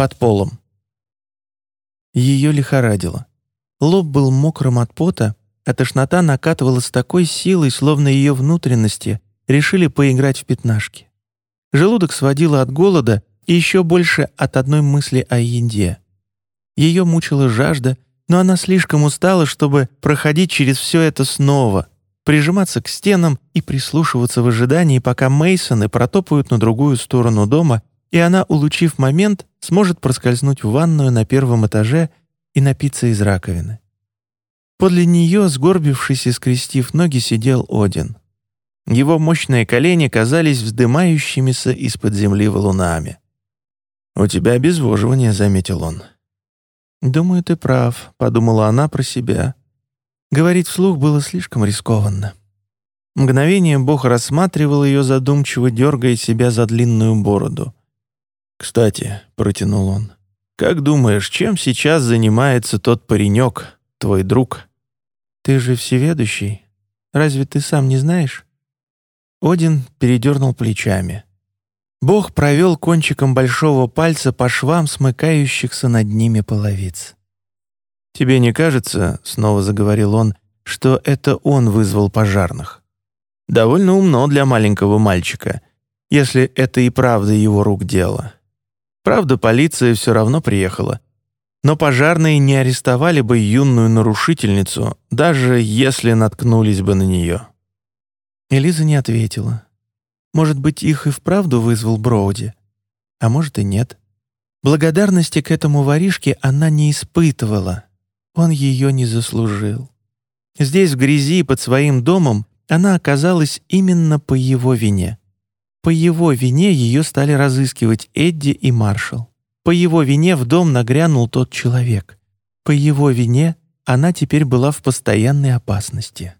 под полом. Ее лихорадило. Лоб был мокрым от пота, а тошнота накатывала с такой силой, словно ее внутренности решили поиграть в пятнашки. Желудок сводило от голода и еще больше от одной мысли о еде. Ее мучила жажда, но она слишком устала, чтобы проходить через все это снова, прижиматься к стенам и прислушиваться в ожидании, пока Мейсоны протопают на другую сторону дома, и она, улучив момент, сможет проскользнуть в ванную на первом этаже и напиться из раковины. Подле нее, сгорбившись и скрестив ноги, сидел Один. Его мощные колени казались вздымающимися из-под земли валунами. «У тебя обезвоживание», — заметил он. «Думаю, ты прав», — подумала она про себя. Говорить вслух было слишком рискованно. Мгновение Бог рассматривал ее задумчиво, дергая себя за длинную бороду. «Кстати», — протянул он, — «как думаешь, чем сейчас занимается тот паренек, твой друг?» «Ты же всеведущий. Разве ты сам не знаешь?» Один передернул плечами. Бог провел кончиком большого пальца по швам смыкающихся над ними половиц. «Тебе не кажется, — снова заговорил он, — что это он вызвал пожарных? Довольно умно для маленького мальчика, если это и правда его рук дело. Правда, полиция все равно приехала. Но пожарные не арестовали бы юную нарушительницу, даже если наткнулись бы на нее». Элиза не ответила. Может быть, их и вправду вызвал Броуди? А может и нет. Благодарности к этому воришке она не испытывала. Он ее не заслужил. Здесь, в грязи, под своим домом, она оказалась именно по его вине. По его вине ее стали разыскивать Эдди и Маршал. По его вине в дом нагрянул тот человек. По его вине она теперь была в постоянной опасности.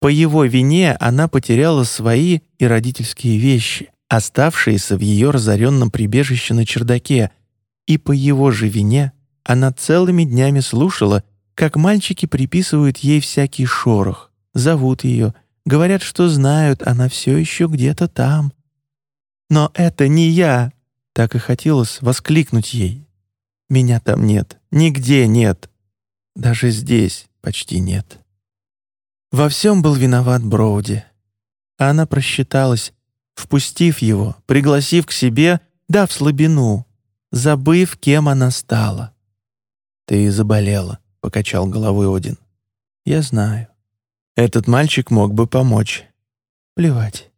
По его вине она потеряла свои и родительские вещи, оставшиеся в ее разоренном прибежище на чердаке, и по его же вине она целыми днями слушала, как мальчики приписывают ей всякий шорох, зовут ее, говорят, что знают, она все еще где-то там. «Но это не я!» — так и хотелось воскликнуть ей. «Меня там нет, нигде нет, даже здесь почти нет». Во всем был виноват Броуди. Она просчиталась, впустив его, пригласив к себе, дав слабину, забыв, кем она стала. «Ты заболела», — покачал головой Один. «Я знаю. Этот мальчик мог бы помочь. Плевать».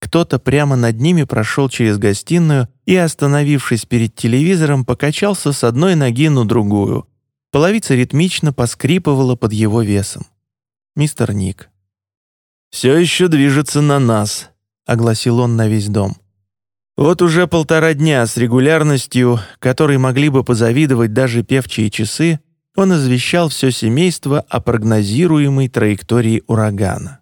Кто-то прямо над ними прошел через гостиную и, остановившись перед телевизором, покачался с одной ноги на другую. Половица ритмично поскрипывала под его весом мистер Ник. «Все еще движется на нас», — огласил он на весь дом. Вот уже полтора дня с регулярностью, которой могли бы позавидовать даже певчие часы, он извещал все семейство о прогнозируемой траектории урагана.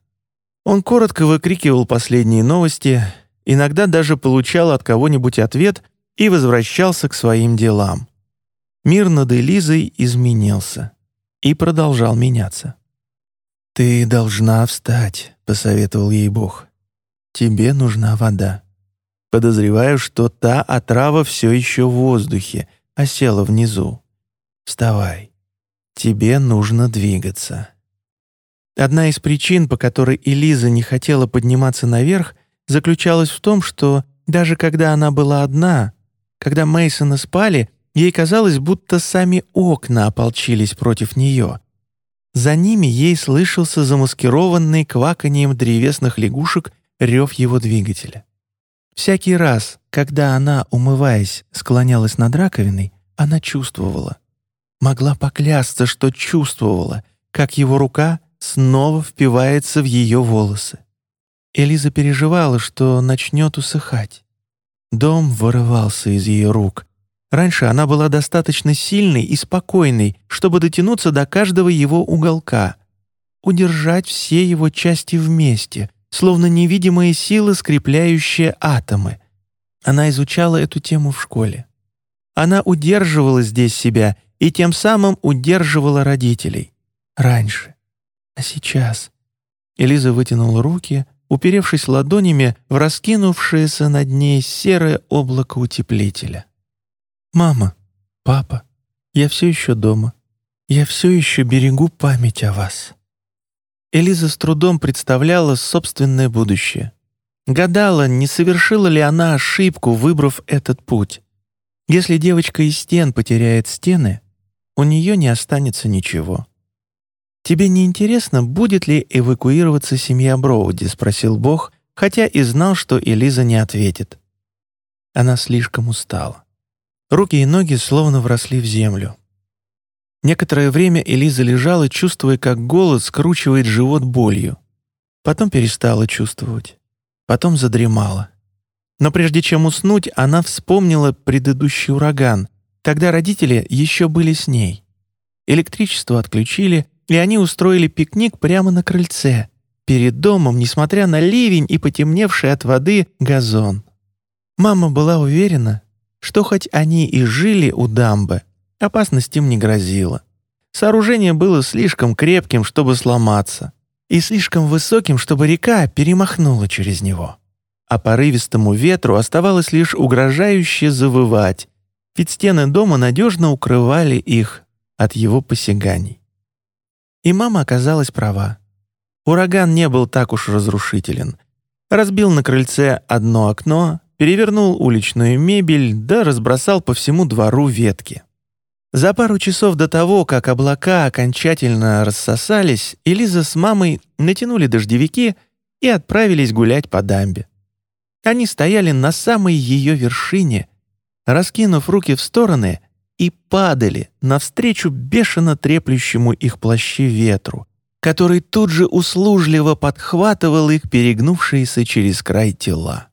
Он коротко выкрикивал последние новости, иногда даже получал от кого-нибудь ответ и возвращался к своим делам. Мир над Элизой изменился и продолжал меняться. «Ты должна встать», — посоветовал ей Бог. «Тебе нужна вода. Подозреваю, что та отрава все еще в воздухе, осела внизу. Вставай. Тебе нужно двигаться». Одна из причин, по которой Элиза не хотела подниматься наверх, заключалась в том, что даже когда она была одна, когда Мейсоны спали, ей казалось, будто сами окна ополчились против нее, за ними ей слышался замаскированный кваканием древесных лягушек рев его двигателя. Всякий раз, когда она, умываясь, склонялась над раковиной, она чувствовала. Могла поклясться, что чувствовала, как его рука снова впивается в ее волосы. Элиза переживала, что начнет усыхать. Дом вырывался из ее рук, Раньше она была достаточно сильной и спокойной, чтобы дотянуться до каждого его уголка, удержать все его части вместе, словно невидимые силы, скрепляющие атомы. Она изучала эту тему в школе. Она удерживала здесь себя и тем самым удерживала родителей. Раньше. А сейчас. Элиза вытянула руки, уперевшись ладонями в раскинувшееся над ней серое облако утеплителя. «Мама, папа, я все еще дома. Я все еще берегу память о вас». Элиза с трудом представляла собственное будущее. Гадала, не совершила ли она ошибку, выбрав этот путь. Если девочка из стен потеряет стены, у нее не останется ничего. «Тебе не интересно, будет ли эвакуироваться семья Броуди?» — спросил Бог, хотя и знал, что Элиза не ответит. Она слишком устала. Руки и ноги словно вросли в землю. Некоторое время Элиза лежала, чувствуя, как голод скручивает живот болью. Потом перестала чувствовать. Потом задремала. Но прежде чем уснуть, она вспомнила предыдущий ураган. Тогда родители еще были с ней. Электричество отключили, и они устроили пикник прямо на крыльце, перед домом, несмотря на ливень и потемневший от воды газон. Мама была уверена, что хоть они и жили у дамбы, опасность им не грозила. Сооружение было слишком крепким, чтобы сломаться, и слишком высоким, чтобы река перемахнула через него. А порывистому ветру оставалось лишь угрожающе завывать, ведь стены дома надежно укрывали их от его посяганий. И мама оказалась права. Ураган не был так уж разрушителен. Разбил на крыльце одно окно, перевернул уличную мебель, да разбросал по всему двору ветки. За пару часов до того, как облака окончательно рассосались, Элиза с мамой натянули дождевики и отправились гулять по дамбе. Они стояли на самой ее вершине, раскинув руки в стороны и падали навстречу бешено треплющему их плащи ветру, который тут же услужливо подхватывал их перегнувшиеся через край тела.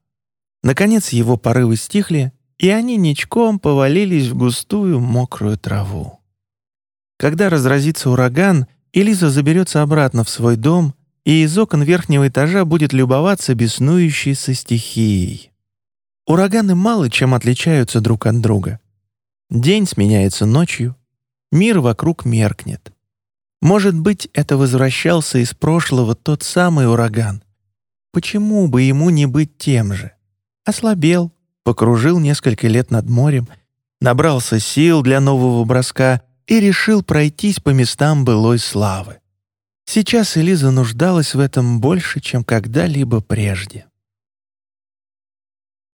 Наконец его порывы стихли, и они ничком повалились в густую мокрую траву. Когда разразится ураган, Элиза заберется обратно в свой дом и из окон верхнего этажа будет любоваться беснующейся стихией. Ураганы мало чем отличаются друг от друга. День сменяется ночью, мир вокруг меркнет. Может быть, это возвращался из прошлого тот самый ураган. Почему бы ему не быть тем же? Ослабел, покружил несколько лет над морем, набрался сил для нового броска и решил пройтись по местам былой славы. Сейчас Элиза нуждалась в этом больше, чем когда-либо прежде.